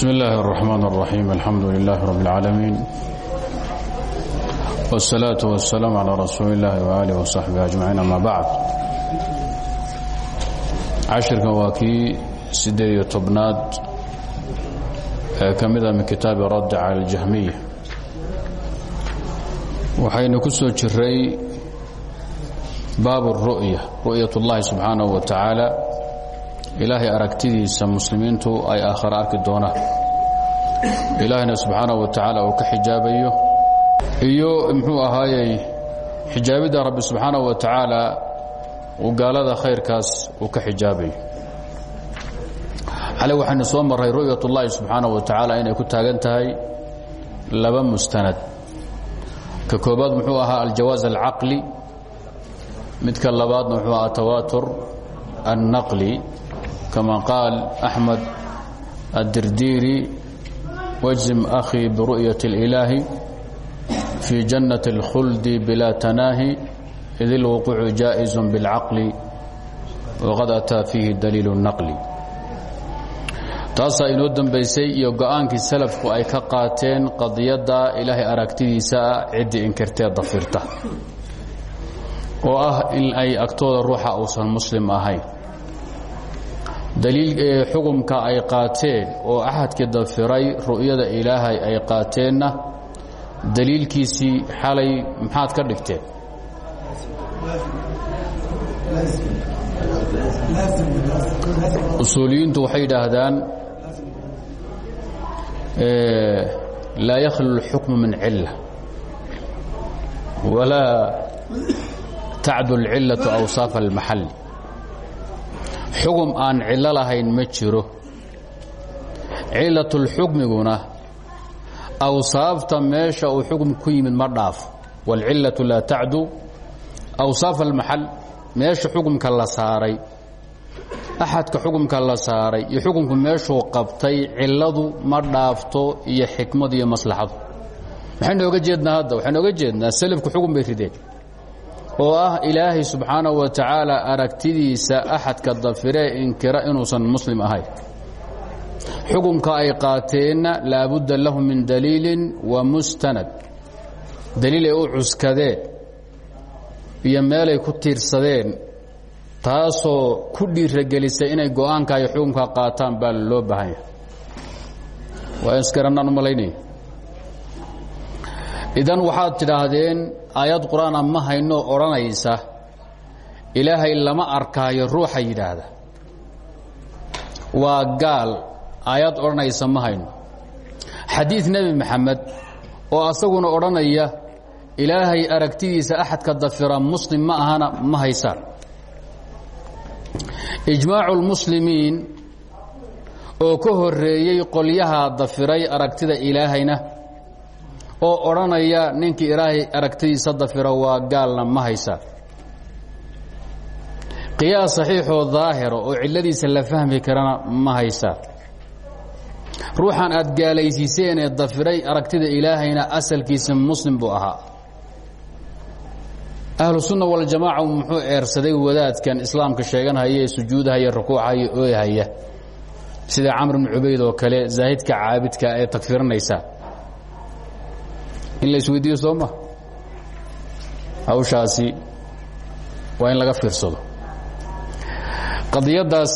بسم الله الرحمن الرحيم الحمد لله رب العالمين والصلاة والسلام على رسول الله وآله وصحبه أجمعين أما بعد cashirkan waa kii sideed iyo tobnaad ee ka mida min kitaabi radd cala اljahmiya waxaynu ku soo jiray baab الru'ya ru'yat اllahi subxaanaه wa tacaala ilaahay aragtidiisa muslimiintu ay aakhare arki doonaan ilaahayna subxaanaه wa tacaala uu ka xijaabayo iyo muxuu ahaayey xijaabidda rabbi subxaanaه wa tacaala uu gaalada khayrkaas uu ka xijaabayo xale waxaynu soo marray ru'yat ullaahi subxaanaه wa tacaala inay ku taagan tahay laba mustanad ka koobaad muxuu ahaa aljawaaz alcaqli midka labaadna muxuu ahaa tawaatur annaqli kama qaal axmed addirdiiri wajzim akhii biru'yati اlilaahi fii jannati اlkhuldi bilaa tanaahi id ilwuquucu jaa'iz biاlcaqli waqad ataa fiihi daliilu الnaqli taasaa inoo dambaysay iyo go'aankii salafku ay ka qaateen qadiyadda ilaahay aragtidiisaa ciddii inkirtee dafirta oo ah in ay agtooda ruuxa uusan muslim ahayn daliil xukumka ay qaateen oo axadkii dafiray ru'yada ilaahay ay qaateenna daliilkiisii xalay maxaad ka dhigteen usuuliyiintu waxay yidhaahdaan laa yakhlu اlxukmu min cila walaa tacdu اlcilaةu awsaafa اlmaxali xugum aan cillo lahayn ma jiro. Cilatulxukmiguna awsaafta meesha uu xugum ku yimid ma dhaafo waalcillatu laa tacdu awsaaf almaxal meesha xukumka la saaray axadka xukumka la saaray iyo xukumku meeshuu qabtay cilladu ma dhaafto iyo xikmadu iyo maslaxadu. Maxaynu oga jeednaa hadda? Waxaynu oga jeednaa selafku xukun bay rideen oo ah ilaahay subxaanahu wa tacaala aragtidiisa axadka dafiree inkira inuusan muslim ahayn. Xukumka ay qaateenna laabudda lahu min daliilin wa mustanad. Daliil ay u cuskadeen iyo meelay ku tiirsadeen taasoo ku dhiiragelisay inay go'aanka iyo xukunka qaataan baa loo baahan yahay. Waa isgarannaan u idan waxaad tidhaahdeen aayad qur'aana ma hayno odhanaysa. Ilaahay lama arkaayo ruuxa yidhaahda. Waa gaal aayad odhanaysa ma hayno. Xadiid nebi maxamed oo asaguna odhanaya ilaahay aragtidiisa axadka dafira muslim ma ahana ma haysaan ijmaacu lmuslimiin oo ka horeeyey qolyaha dafiray aragtida ilaahayna oo odhanaya ninkii ilaahay aragtidiisa dafira waa gaalna ma haysa. Qiyaas saxiixoo daahira oo cilladiisa la fahmi karana ma haysa. Ruuxan aad gaalaysiiseen ee dafiray aragtida ilaahayna asalkiisa muslim buu ahaa. Ahlu sunna waljamaaca muxuu eersaday wadaadkan islaamka sheeganhaya ee sujuudhaya rukuuchaya ooyhaya sida camr bn cubayd oo kale zaahidka caabidka ee tagfiranaysa in la isweydiiyo soo ma? Waa in laga fiirsado. Qadiyaddaas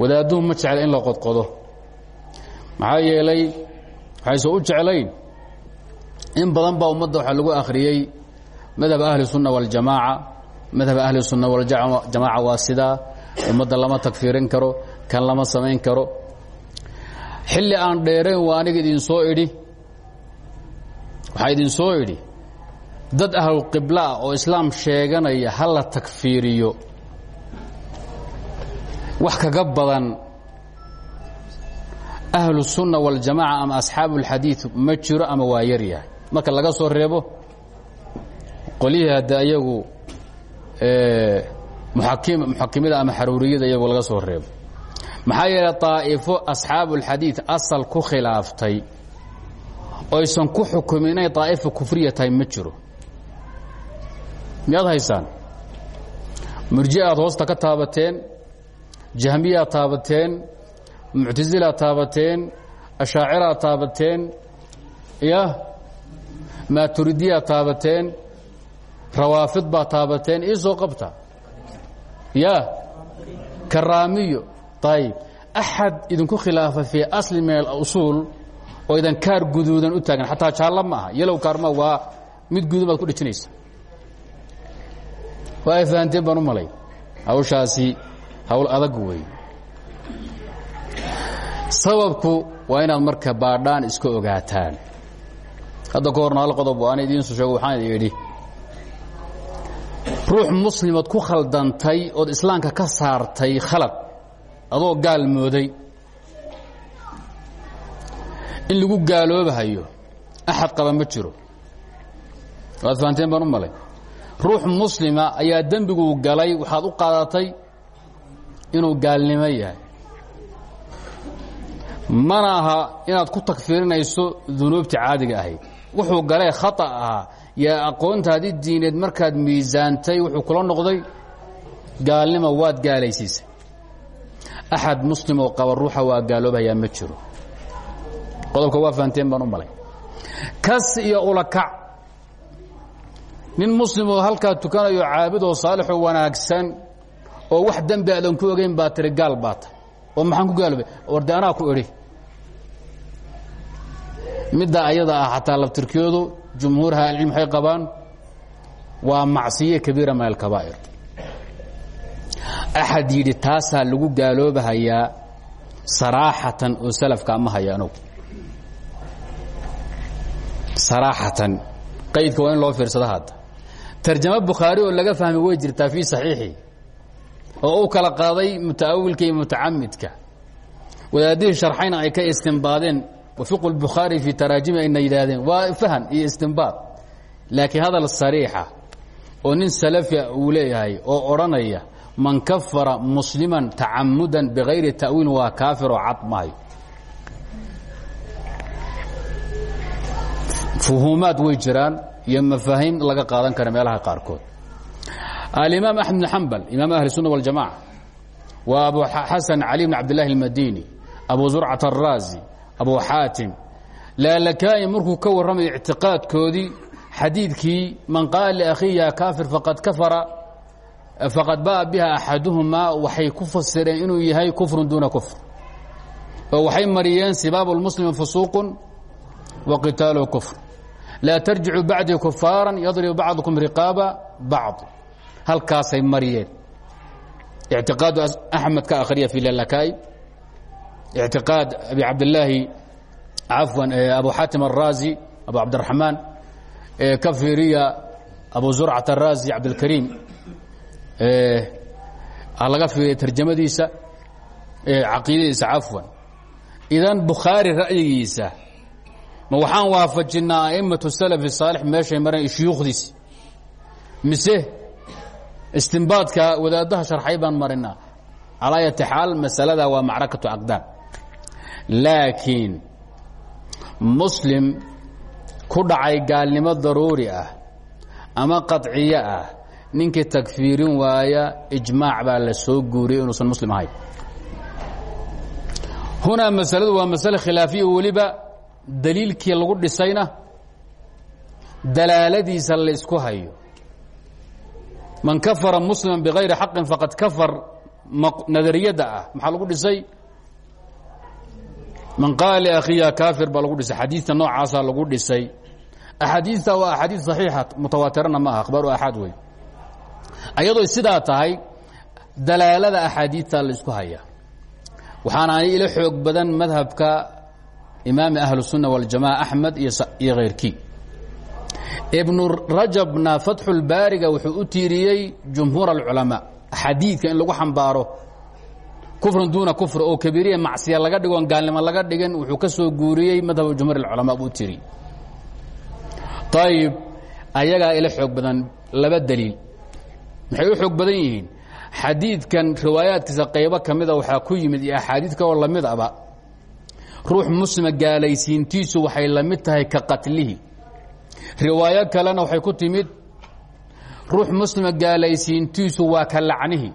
wadaadduhu ma jecla in la qodqodo. Maxaa yeelay waxayse u jeclayn in badan baa ummadda waxaa lagu akhriyey madhab ahli sunna waljamaaca madhab ahli sunna waljamaaca waa sidaa. Ummadda lama tagfiirin karo kan lama samayn karo. Xilli aan dheerayn waa aniga soo idhi waxaa idin soo idhi dad ahlulqibla ah oo islaam sheeganaya ha la tagfiiriyo wax kaga badan ahlu الsunna wاljamaaca ama asxaabu اlxadiiث ma jiro ama waa yar yahay marka laga soo reebo qolyihii hadde ayagu muxakimida ama xaruuriyada iyagu laga soo reebo maxaa yeelay طaa'ifo asxaabu اlxadiiث asal ku khilaaftay oysan ku xukumin inay طaa'ifa kufriya tahay ma jiro. Miyaad haysaan? Murji aad hoosta ka taabateen jahmiyaad taabateen muctasilaad taabateen ashaaciraa taabateen ya maaturidiyaa taabateen rawaafid baa taabateen ii soo qabta. Ya karaamiyo. Ayib axad idinku khilaafa fii asli min alusuul oo idan kaar guduudan u taagan xataa jaallo ma aha yalow kaarma waa mid gududan ku dhejinaysa waa ay fahanteen baan malay hawshaasi hawl adag wey sababku waa inaad marka baadhaan iska ogaataan. Hadda ka horna hal qodob aan idiinsu sheego waxaan idhi ruux muslimad ku khaldantay ood islaamka ka saartay khalad adoo gaal mooday in lagu gaaloobahayo axad qaba ma jiro. Waad fahanteen baan u malay. Ruux muslima ayaa dembiguu galay waxaad u qaadatay inuu gaalnimo yahay. Mana aha inaad ku tagfiirinayso dunuubta caadiga ahayd. Wuxuu galee khata ahaa yaa aqoontaadii diineed markaad miisaantay wuxuu kula noqday gaalnimo waad gaalaysiisay. Axad muslimoo qaba ruuxa waa gaaloobayaa ma jiro qodobka waa fahanteen baan u malay. Kas iyo ulakac nin muslimoo halkaa tukanayo caabidoo saalixoo wanaagsan oo wax dembi aadan ku ogeyn baa tiri gaal baata oo maxaan ku gaaloobay warde anaa ku idhi. Midda ayada ah xataa laftirkoodu jumhuur ahlicilm waxay qabaan waa macsiye kabiira min alkabaa'ir axad yidhi taasaa lagu gaaloobahayaa saraaxatan oo salafka ama haya anugu saraaxatan qaydka waa in loo fiirsado hadda. Tarjamo oo laga fahmay way jirtaa fii saxiixi oo u kala qaaday muta'awilka iyo mutacamidka. Wadaadihii sharxayna ay ka istimbaadeen wafiqu lbukhaari fii taraajimi ayna yidhaahdeen waa fahan iyo istimbaad laakiin hadal sariixa oo nin salafia uu leeyahay oo odhanaya man kafara musliman tacamudan bikayri ta'wiilin waa kaafir oo cad fuhuumaad way jiraan iyo mafaahiim laga qaadan kara meelaha qaarkood alimaam axmed bn xambal imaam ahli sunna waljamaca waa abu xasan cali bn cabdillahi اlmadini abu zurcat araazi abu xaatim laalakaani markuu ka warramayo ictiqaadkoodii xadiidkii man qaala liakhiiya kaafir faqad kafara faqad ba'a biha axaduhumaa waxay ku fasireen inuu yahay kufrun duuna kufr oo waxay mariyeen sibaabu lmuslimi fusuuqun wa qitaalu kufr laa tarjicu bacdii kufaaran yadribu bacdukum riqaaba bacd. Halkaasay mariyeen. Ictiqaadu axmed ka akhriya fi lalakaa'i ictiqaad abi cabdillaahi cafwan abu xaatim araazi abu cabdiraxmaan ka fiiriya abu zurcat araazi cabdilkariim laga fiiriya tarjamadiisa caqiidadiisa cafwan. Idan bukhaari ra'yigiisa ma waxaan waafajinnaa a'immatu salafi saalix meeshay mareen shuyuukhdiisi mise istimbaadka wadaadaha sharxay baan marinaa. Calaa yati masalada waa macrakatu aqdaam. Laakiin muslim ku dhacay gaalnimo daruuri ah ama qaطciye ah ninkii takfiirin waaya ijmaac baa la soo guuriyey inuusan muslim ahayn. Hunaa masaladu waa masale khilaafiya weliba daliilkii lagu dhisayna dalaaladiisa la isku hayo. Man kafara muslima bikayri xaqin faqad kafar nadariyadda ah. Maxaa lagu dhisay? Man qaala liakhiya kaafir baa lagu dhisay. Xadiidta noocaasaa lagu dhisay. Axaadiidta waa axaadiid saxiixa mutawaatirana ma aha akhbaaru axaad wey ayadoo sidaa tahay dalaalada axaadiidta la isku haya. Waxaana ila xoog badan madhabka imaami ahlusunna waljamaca axmed iyo khayrkii ibnu rajabna fatxulbaariga wuxuu u tiiriyey jumhuur alculamaa. Xadiidka in lagu xambaaro kufrun duuna kufr oo kabiiriya macsiya laga dhigoon gaalnimo laga dhigin wuxuu ka soo guuriyey madhab jumhuur alculamaa buu u tiiriyey. Ayib ayagaa ila xoog badan laba daliil. Maxay u xoog badan yihiin? Xadiidkan riwaayaadkiisa qaybo ka mida waxaa ku yimid iyo axaadiid kaloo la mid aba ruux muslima gaalaysiintiisu waxay la mid tahay ka qatlihi. Riwaayo kalena waxay ku timid ruux muslima gaalaysiintiisu waa ka lacnihi.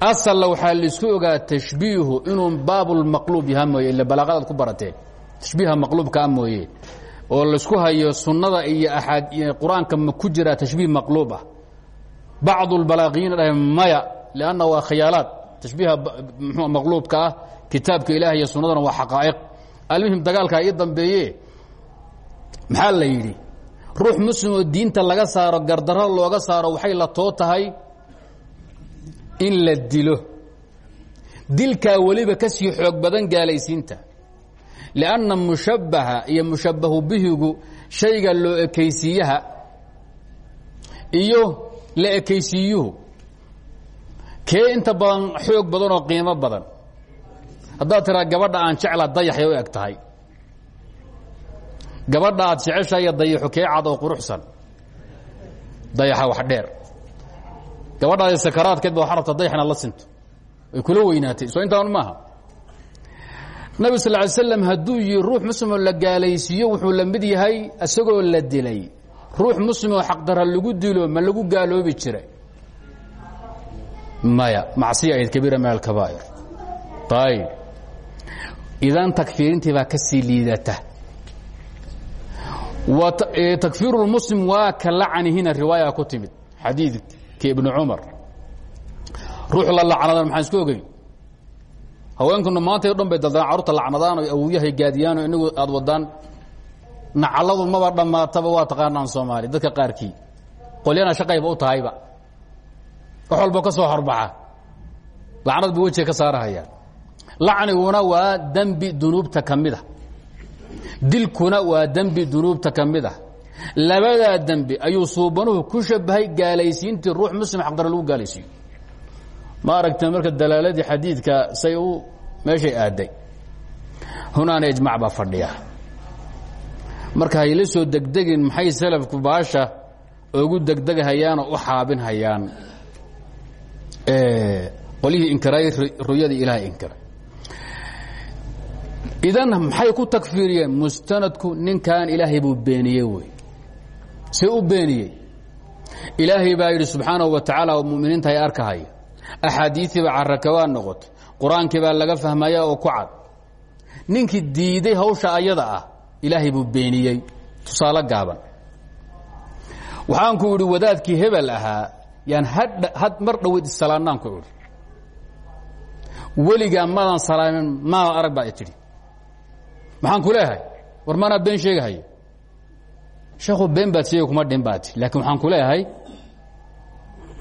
Asalna waxaa la isku ogaa tashbiihu inuu baabulmaqluub yaha mooye ila balaaqadaad ku barateen tashbiiha maqluubkaa mooye oo la isku hayo sunnada iyo aaad qur'aanka ma ku jiraa tashbiih maqluub ah. Bacdu lbalaaqiyiina dhahay maya waa khiyaalaad. Tashbiiha maqluubka ah kitaabka ilaah iyo sunnadana waa xaqaa'iq. Almuhim dagaalkaa ii dambeeye maxaa la yidhi? Ruux muslim oo diinta laga saaro gardarro looga saaro waxay la too in la dilo. Dilkaa weliba ka sii xoog badan gaalaysiinta. Lianna mushabbaha iyo mushabbahu bihigu shayga loo ekaysiiyaha iyo la ekaysiiyuhu kee inta badan xoog badan oo qiimo badan haddaad tiraa gabadha aan jecla dayaxay u eg tahay. Gabadha aad jeceshahay dayaxo kee cad oo quruxsan? Dayaxa wax dheer. Gabadhaadi sakaraadkeed ba waxa rabta dayaxna la sinto. Ay kula weynaatay. Soo intaan maaha. Nabi sal ly slam hadduu yihi ruux muslimoo la gaalaysiiyo wuxuu la mid yahay isagoo la dilay. Ruux muslimoo xaqdara lagu dilo ma lagu gaaloobi jiray maya macsiya ayd kabiira min alkabaa'ir. Ayb idan takfiirintii baa ka sii liidata takfiiru lmuslim waa ka lacanihina riwaaya ku timid xadiidka ibnu cumar ruux la lacnadan maxaan isku ogey haweenkuna maanta o dhan bay daldaan carruurta lacnadaan o awowyahay gaadiyaan o inagu aad wadaan nacaladu maba dhammaataba waa taqaanaan soomaali dadka qaarkii qolyana shaqayba u tahayba wax walbo ka soo horbaxa lacnad bu wejiga ka saarahayaan lacniguna waa dembi dunuubta ka mid a dilkuna waa dembi dunuubta ka mid ah. Labadaa dembi ayuu suubanuhu ku shabahay gaalaysiintii ruux muslim xaqdara lagu gaalaysiiyo ma aragteen marka dalaaladii xadiidka say u meeshay aaday. Hunaana ijmac baa fadhiya. Marka hayla soo degdegin maxay salafku baasha ugu degdeghayaanoo u xaabinhayaan? Qolyihii inkiray ruyadii ilaahay inkiray idan maxay ku takfiiriyeen? Mustanadku ninkan ilaahay buu beeniyey wey. See u beeniyey. Ilaahay baa yidhi subxaanahu wa tacaala oo muminiinta ay arkahaya axaadiiiiba carakawaa noqotay qur'aankii baa laga fahmaya oo ku cad. Ninkii diiday hawsha ayada ah ilaahay buu beeniyey. Tusaale gaaban. Waxaanku idhi wadaadkii hebel ahaa yaan had mar dhoweyd isalaanaanku idhi weligaa madan salaamin maada arag baa tidhi maxaan ku leeyahay? War maanaa been sheegahaya sheekhu been baad sheegi kuma dhin baati laakiin waxaan ku leeyahay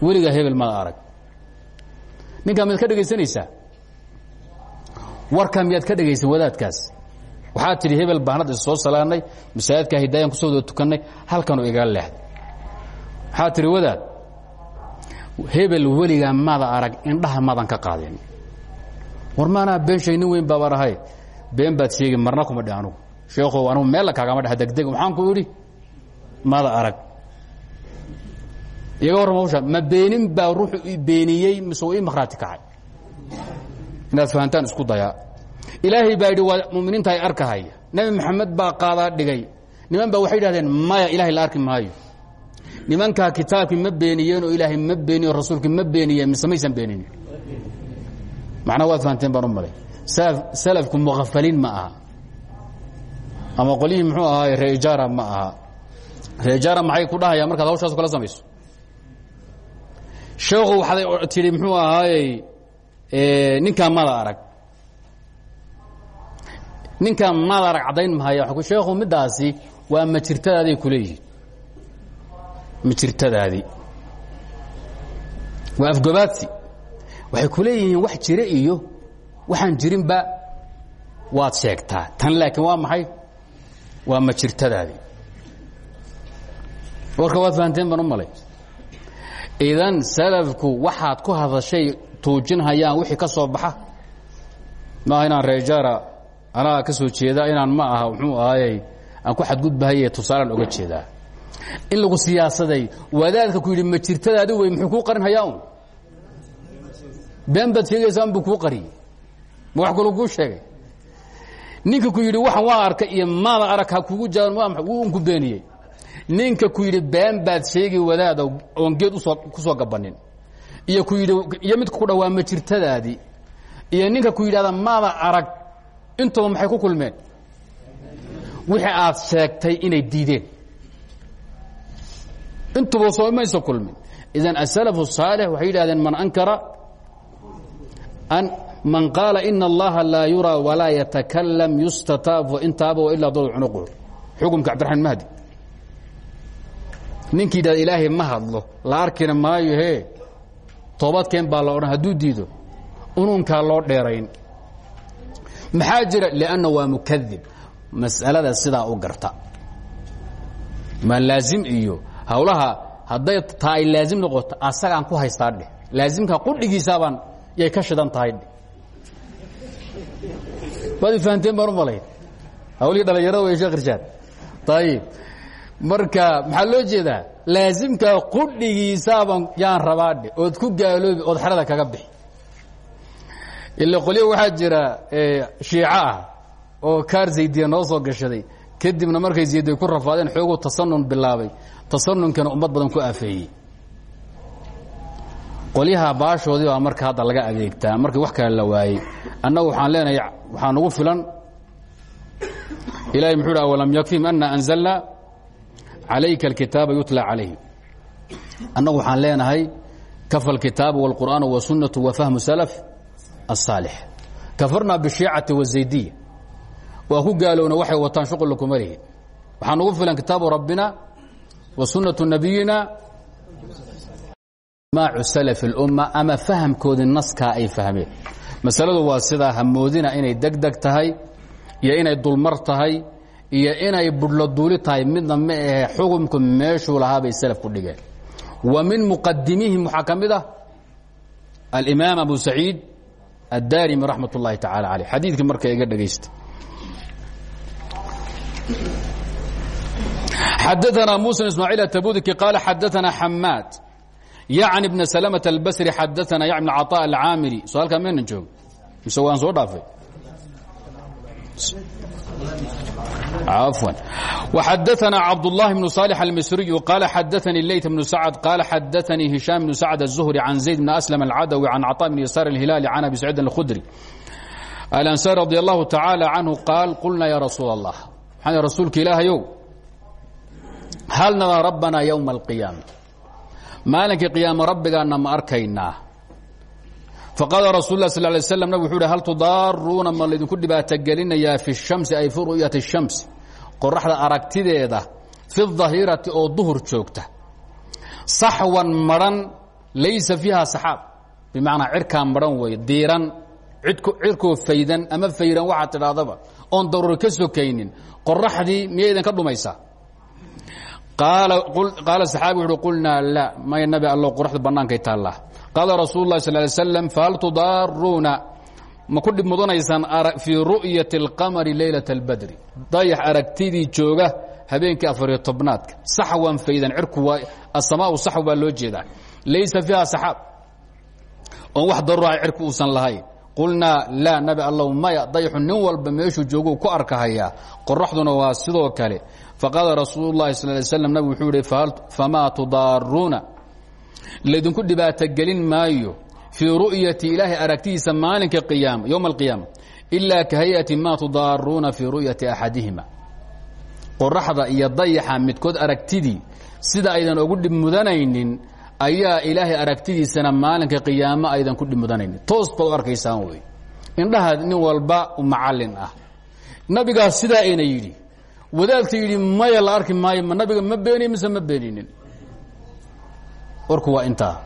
weligaa hebel maada arag. Ninkaa miyaad ka dhegaysanaysaa? Warkaa miyaad ka dhegaysa wadaadkaas? Waxaad tidhi hebel baan hadda soo salaanay masaajidka hidaayaan ku soo wada tukannay halkanuu igala leexday waxaad tidhi wadaad hebel weligaa maada arag indhaha maadan ka qaadeen war maanaa been sheeg nin weyn baabaan ahay been baad sheegi marna kuma dhe anugu sheekhow anugu meella kaagama dhex degdeg waxaan ku idhi maada arag. Iyaga warrama hawsha ma beenin baa ruuxu beeniyey mise uu ii makhraati kacay? Inaad fahantaan isku dayaa ilaahay baa yidhi waa muminiinta ay arkahaya nebi maxamed baa qaadaa dhigay. Niman baa waxay yidhahdeen maya ilahay la arki maayo. Nimankaa kitaabkii ma beeniyeen oo ilaahay ma beeniyo rasuulkii ma beeniyeen mise maysan beeninin? Macnaa waad fahanteen baan u malay salafku mukhafaliin ma aha. Ama qolyihii muxuu ahaay reejaara ma aha. Reejaara maxay ku dhahayaan markaad hawshaasu kala samayso? Sheekhu waxaad tidhi muxuu ahaayey ninkaa mada arag. Ninkaa mada arag caddayn mahaya sheekhu middaasi waa majirtadaaday ku leeyihiin. Majirtadaadii waa afgobaadsi waxay ku leeyihiin wax jire iyo waxaan jirinba waad sheegtaa. Tan laakiin waa maxay? Waa majirtadaadii warka waad fahanteen baan u malay. Idan salafku waxaad ku hadashay tuujinhayaan wixii ka soo baxa maaha inaan reejaara anaa ka soo jeeda inaan ma aha muxuu ahaayey aan ku xadgudbahaye tusaalaan oga jeedaa. In lagu siyaasaday wadaadka ku yidhi majirtadaadi wey muxuu kuu qarin hayaa un been baad sheegaysaa unbuu kuu qariyey ma wa kal sheegay. Ninka ku yidhi waxan waa arka iyo maada arag ha kugu jaan wuu unku beeniyey. Ninka ku yidhi been baad sheegi wadaada oon geed ku soo gabanin. Iyo ku yidhi iyo midka ku dhawaa majirtadaadii. Iyo ninka ku yidhahda maada arag intooda maxay ku kulmeen? Wixii aad sheegtay inay diideen. Intuba soo maysa kulmin. Idan asalafu الsaalix waxay yidhahdeen man ankara an man qaala ina اllaha laa yuraa walaa yatakalam yustataab intaaba ilaa dol cunuqu xukumka cabdiraxmaan mahdi. Ninkii yidhahda ilaahay ma hadlo la arkina maayo he toobadkeen baa la odhan hadduu diido ununkaa loo dheerayn. Maxaa jira? Lanna waa mas'alada sidaa u garta. Ma laazim iyo hawlaha hadday taa ay laazim noqoto asagaan ku haystaa dheh. Laazimka qudhigiisaabaan yay ka shidan tahay dheh waad ifahanteen baan u malayn hawlihii dhalinyarada way sheekh irshaad. Ayib marka maxaa loo jeedaa? Laazimkaa qudhigiisaabaan yaan rabaa dheh. Ood ku gaaloobi ood xerada kaga bixi. Ila qolyo waxaa jira shiico ah oo kaar zaydiya noo soo gashaday. Kadibna markay zaydiya ku rafaadeen xooguu tasanun bilaabay. Tasanunkana ummad badan ku afeeyey qolyaha baashoodii baa marka hadda laga adeegtaa. Markii wax kale la waayey annagu waxaan leenahay waxaa nagu filan ilahay muxuu hi awalam yakfim ana anzalna calayka alkitaaba yutla calayhim annagu waxaan leenahay kafa alkitaabu wاlqur'aan wasunnatu wa fahmu salaf الصaalix kafarnaa bishiicati wazaydiya waa ku gaalowna waxay wataan shuqula kuma lihin waxaa nugu filan kitaabu rabbina wa sunaةu nabiyina maacu salaf اlumma ama fahamkoodii naskaa ay fahmeen masaladu waa sidaa hamoodina inay degdeg tahay iyo inay dulmar tahay iyo inay budhlo duuli tahay midna ma ahe xukumku meeshuu lahaa bay salaf ku dhigeen wa min muqadimihim waxaa ka mid ah alimaam abu saciid الdarimi raxmat اllahi tacalى alيh xadiidkii marka iga dhegaysta xadaثna muسى ismاعيل التbudki qال xadaثna xamaad yعni بن سلمة الbsri xadaثna yع بن caطاء الcaamiri so halkaa maynan joog mise waan soo dhaafay عفوا وxadaثna cabdاللahi بن صالح المsriي qال xadaثnي leyt بن سعد qال xadaثnي هiشام بن سعد الزهري عن زayd بن أسلم العadوي عن cطاء بن يسار الهiلاaلي عن أبي سعيد الخdري الأنساr رضي الله تعالى عنه qاal قلna ya رasuuل الله mxaa rasuulka ilaahayow hal naraa رabna يومa القياamة maalinkii قyaamo rabbigaana ma arkaynaa faqaala rasul s sm nabg wuxuu hi hal tudaaruuna ma laydinku dhibaatogelinayaa fi shamsi ay fi shamsi qoraxda aragtideeda fi dahirati oo duhur joogta saxwan madhan laysa fiiha saxaab bimacnaa cirkaa madhan weeye diiran cirkoo faydan ama fayran waxaad tidhaahdaba oon daruuri ka sokaynin qoraxdii miyaydan ka dhumaysaa qaala saxaabi wuxuui qulnaa la may nabi allo qoraxdu banaankay taallaa qaala rasuul lah sal slam fahal tudaaruuna ma ku dhib mudanaysaan fii ru'yati اlqamari leylat اlbadri dayax aragtidii jooga habeenkii afariyo tobnaadka saxwan faydan cirku asamaau saxw baa loo jeedaa laysa fiiha saxaab oon wax daruura cirku uusan lahayn qulnaa laa nabi allow maya dayaxu nin walba meeshuu jooguu ku arkahayaa qoraxduna waa sidoo kale faqaala rasuul lahi sal slam nabig wuxuu ihi famaa tudaaruuna laydinku dhibaatogelin maayo fii ru'yati ilaahay aragtidiisa maalinka qiyaama yowma alqiyaama ilaa ka hay'ati maa tudaaruuna fii ru'yati axadihima. Qoraxda iyo dayaxa midkood aragtidii sida aydan ugu dhib mudanaynin ayaa ilaahay aragtidiisana maalinka qiyaamo aydan ku dhib mudanaynin. Toos baad u arkaysaan indhaha nin walba macallin ah. Nabigaas sidaa ayna yidhi wadaadka yidhi maya la arki maayo ma nabiga ma beeniy mise ma beeninin warku waa intaa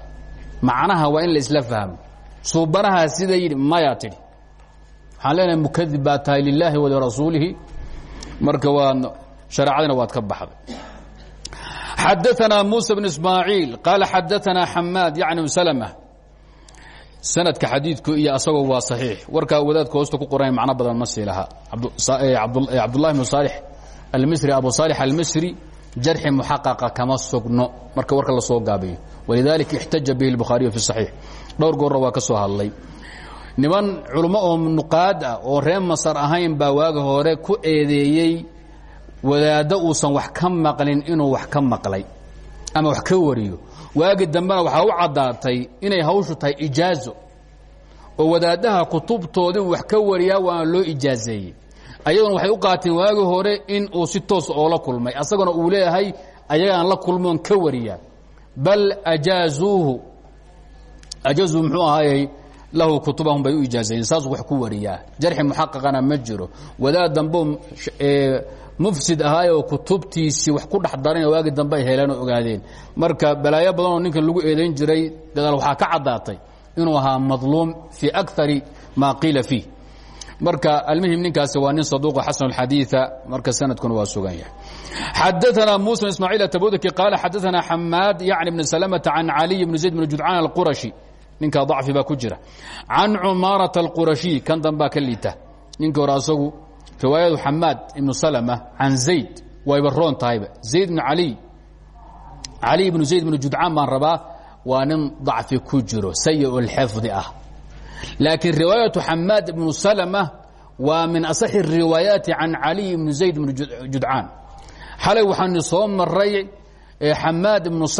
macnaha waa in la isla fahmo suubanaha sida yidhi mayaa tidhi waxaan leenahay mukadib baa tahay lilaahi walirasuulihi marka waa shareecadina waad ka baxday xadaثna muسى بن ismaaعiil qaala xadaثna xamaad yعni slmة sanadka xadiidku iyo asagoo waa صaxiix warkaa wadaadka hoosta ku qoran macno badan ma sii lahaa cabdالlahi بن صالح almisri abu صالح almisri jarxi muxaqaqa kama sugno. Marka warka la soo gaabiyo. Walidaalika ixtaja bihi lbukhaariyu fi saxiix dhowr goorra waa ka soo hadlay. Niman culummo oo nuqaad ah oo ree masar ahayn baa waaga hore ku eedeeyey wadaaddo uusan wax ka maqlin inuu wax ka maqlay ama wax ka wariyo. Waagi dambena waxaa u caddaatay inay hawshu tahay ijaazo. Oo wadaaddaha kutubtoodii wax ka wariyaa waana loo ijaazeeyey ayaguna waxay u qaateen waagi hore in uu si toos oola kulmay. Asaguna uu leeyahay ayagaan la kulmoon ka wariyaa. Bal ajaazuuhu ajaazuu muxuu ahaayey lahu kutubahum bay u ijaazeeyeen saasuu wax ku wariyaa. Jarxi muxaqaqana ma jiro. Wadaad dambo mufsid ahaay oo kutubtiisii wax ku dhex daran waagi dambe ay heleen oo ogaadeen. Marka balaayo badanoo ninkan lagu eedayn jiray gadaal waxaa ka caddaatay inuu ahaa madluum fii akari maa qiila fiih marka almuhim ninkaasi waa nin saduuq xasan اxadiiثa marka sanadkuna waa sugan yahay xadaثna muسى ismاعيل atabudki qaal xadaثna xamaad yعni بn سلمة can عaliي بn زayd بn judcaan الquraشhi ninka ضacfi baa ku jira can cumaaraة الquraشhiي kan danbaa ka liita ninka hore asagu riwaayadu xamaad ibnu slmة can zayd wayba roon tahayba zayd bn ali cali bnu zayd bnu judcaan baan rabaa waa nin ضacfi ku jiro sayi اlxifdi ah laakiin riwaayaة xamaad ibnu slmة waa min aصxi الriwaayaati can caliي bni zayd bn judcaan xalay waxaanu soo maray xamaad ibnu